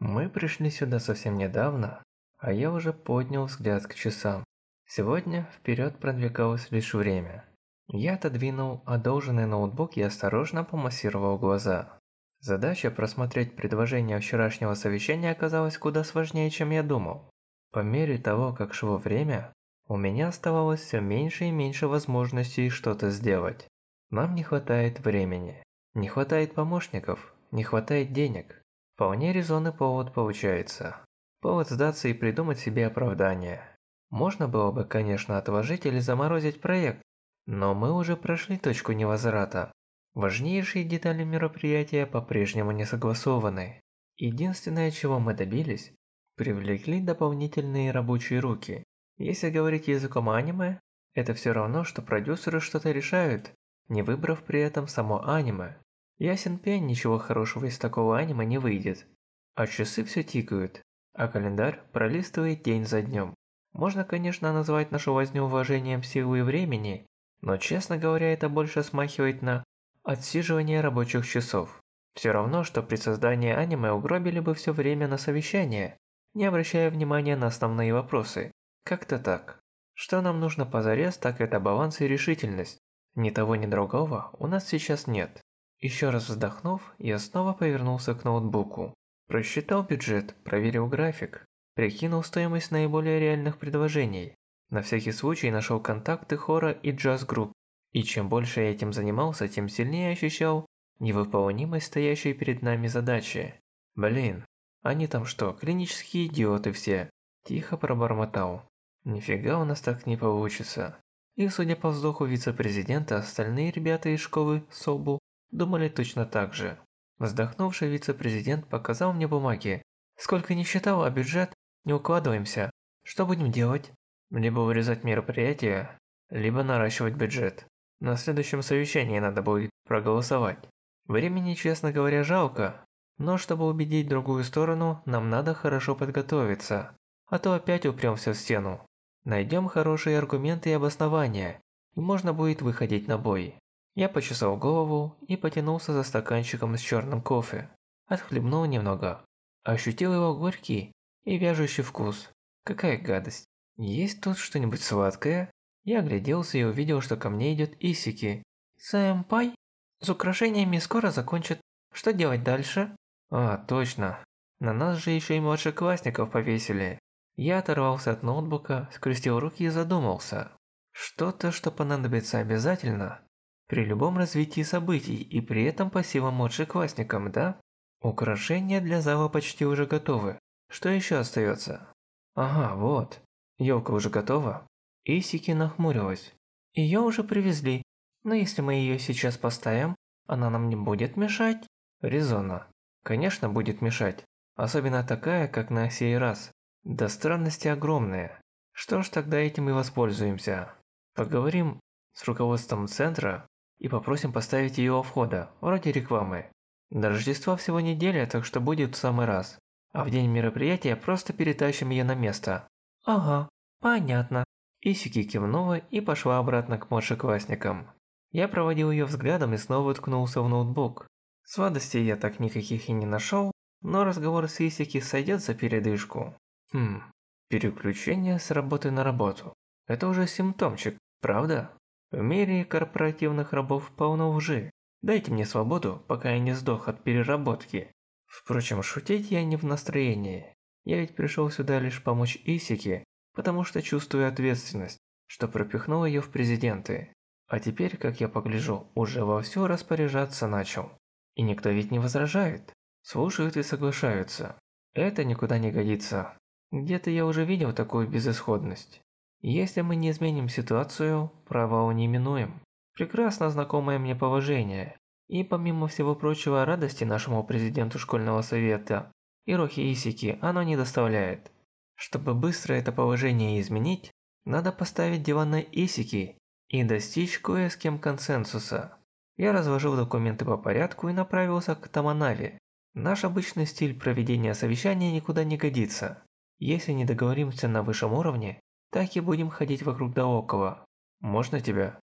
Мы пришли сюда совсем недавно, а я уже поднял взгляд к часам. Сегодня вперед продвигалось лишь время. Я отодвинул одолженный ноутбук и осторожно помассировал глаза. Задача просмотреть предложение вчерашнего совещания оказалась куда сложнее, чем я думал. По мере того, как шло время, у меня оставалось все меньше и меньше возможностей что-то сделать. Нам не хватает времени, не хватает помощников, не хватает денег. Вполне резонный повод получается. Повод сдаться и придумать себе оправдание. Можно было бы, конечно, отложить или заморозить проект, но мы уже прошли точку невозврата. Важнейшие детали мероприятия по-прежнему не согласованы. Единственное, чего мы добились, привлекли дополнительные рабочие руки. Если говорить языком аниме, это все равно, что продюсеры что-то решают, не выбрав при этом само аниме. Ясен пень, ничего хорошего из такого аниме не выйдет. А часы все тикают, а календарь пролистывает день за днем. Можно, конечно, назвать нашу возню уважением силы и времени, но, честно говоря, это больше смахивает на отсиживание рабочих часов. Все равно, что при создании аниме угробили бы все время на совещание, не обращая внимания на основные вопросы. Как-то так. Что нам нужно позарез, так это баланс и решительность. Ни того, ни другого у нас сейчас нет. Еще раз вздохнув, я снова повернулся к ноутбуку. Просчитал бюджет, проверил график, прикинул стоимость наиболее реальных предложений. На всякий случай нашел контакты хора и джаз-групп. И чем больше я этим занимался, тем сильнее ощущал невыполнимость стоящей перед нами задачи. Блин, они там что, клинические идиоты все? Тихо пробормотал. Нифига у нас так не получится. И судя по вздоху вице-президента, остальные ребята из школы СОБУ думали точно так же. Вздохнувший вице-президент показал мне бумаги. Сколько не считал, а бюджет не укладываемся. Что будем делать? Либо вырезать мероприятие, либо наращивать бюджет. На следующем совещании надо будет проголосовать. Времени, честно говоря, жалко, но чтобы убедить другую сторону, нам надо хорошо подготовиться, а то опять упремся в стену. Найдем хорошие аргументы и обоснования, и можно будет выходить на бой. Я почесал голову и потянулся за стаканчиком с черным кофе. Отхлебнул немного. Ощутил его горький и вяжущий вкус. Какая гадость. Есть тут что-нибудь сладкое? Я огляделся и увидел, что ко мне идет Исики. Сэмпай? С украшениями скоро закончат. Что делать дальше? А, точно. На нас же еще и младшеклассников повесили. Я оторвался от ноутбука, скрестил руки и задумался. Что-то, что понадобится обязательно при любом развитии событий и при этом по силам младшеклассникам, да? Украшения для зала почти уже готовы. Что еще остается? Ага, вот. Елка уже готова? Исики нахмурилась. Ее уже привезли, но если мы ее сейчас поставим, она нам не будет мешать? Резонно. Конечно, будет мешать. Особенно такая, как на сей раз. Да странности огромные. Что ж, тогда этим и воспользуемся. Поговорим с руководством центра и попросим поставить ее у входа, вроде рекламы. До Рождества всего неделя, так что будет в самый раз. А в день мероприятия просто перетащим ее на место. Ага, понятно. Исики кивнула и пошла обратно к младшеклассникам. Я проводил ее взглядом и снова уткнулся в ноутбук. Сладостей я так никаких и не нашел, но разговор с Исики сойдет за передышку. Хм, переключение с работы на работу. Это уже симптомчик, правда? В мире корпоративных рабов полно лжи. Дайте мне свободу, пока я не сдох от переработки. Впрочем, шутить я не в настроении. Я ведь пришел сюда лишь помочь Исике, потому что чувствую ответственность, что пропихнул ее в президенты. А теперь, как я погляжу, уже вовсю распоряжаться начал. И никто ведь не возражает. Слушают и соглашаются. Это никуда не годится. Где-то я уже видел такую безысходность. Если мы не изменим ситуацию, провал не минуем. Прекрасно знакомое мне положение. И помимо всего прочего радости нашему президенту школьного совета, Ирохи Исики оно не доставляет. Чтобы быстро это положение изменить, надо поставить дела на Исики и достичь кое с кем консенсуса. Я разложил документы по порядку и направился к Таманави. Наш обычный стиль проведения совещания никуда не годится. Если не договоримся на высшем уровне, так и будем ходить вокруг да около. Можно тебя?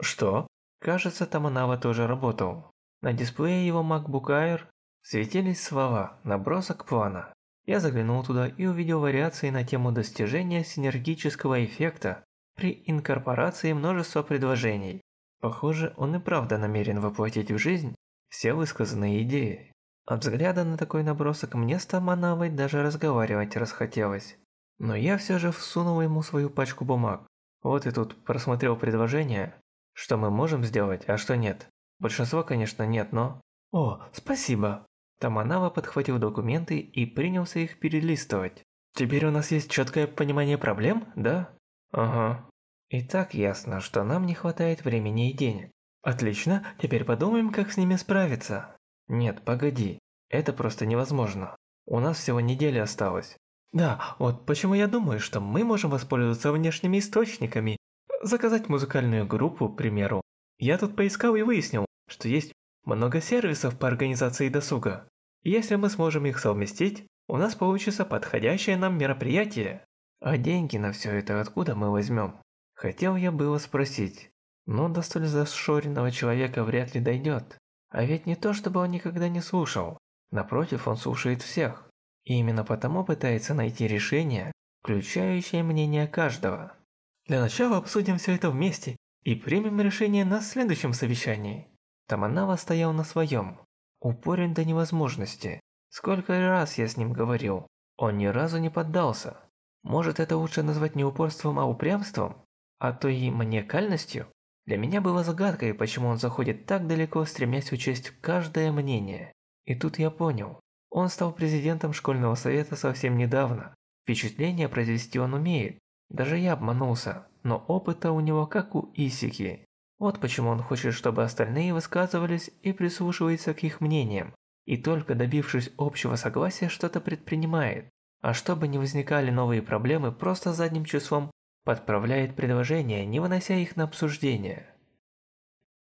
Что? Кажется, Таманава тоже работал. На дисплее его MacBook Air светились слова «Набросок плана». Я заглянул туда и увидел вариации на тему достижения синергического эффекта при инкорпорации множества предложений. Похоже, он и правда намерен воплотить в жизнь все высказанные идеи. От взгляда на такой набросок мне с Таманавой даже разговаривать расхотелось. Но я все же всунул ему свою пачку бумаг. Вот и тут просмотрел предложение, что мы можем сделать, а что нет. Большинство, конечно, нет, но... О, спасибо! Таманава подхватил документы и принялся их перелистывать. Теперь у нас есть четкое понимание проблем, да? Ага. И так ясно, что нам не хватает времени и денег. Отлично, теперь подумаем, как с ними справиться. Нет, погоди. Это просто невозможно. У нас всего неделя осталась. Да, вот почему я думаю, что мы можем воспользоваться внешними источниками. Заказать музыкальную группу, к примеру. Я тут поискал и выяснил, что есть много сервисов по организации досуга. Если мы сможем их совместить, у нас получится подходящее нам мероприятие. А деньги на все это откуда мы возьмем? Хотел я было спросить, но до столь зашоренного человека вряд ли дойдет. А ведь не то, чтобы он никогда не слушал. Напротив, он слушает всех. И именно потому пытается найти решение, включающее мнение каждого. Для начала обсудим все это вместе и примем решение на следующем совещании. Таманава стоял на своем, упорен до невозможности. Сколько раз я с ним говорил, он ни разу не поддался. Может это лучше назвать не упорством, а упрямством? А то и маниакальностью? Для меня было загадкой, почему он заходит так далеко, стремясь учесть каждое мнение. И тут я понял, он стал президентом школьного совета совсем недавно. Впечатление произвести он умеет. Даже я обманулся, но опыта у него как у Исики. Вот почему он хочет, чтобы остальные высказывались и прислушиваются к их мнениям. И только добившись общего согласия, что-то предпринимает. А чтобы не возникали новые проблемы, просто задним числом подправляет предложения, не вынося их на обсуждение.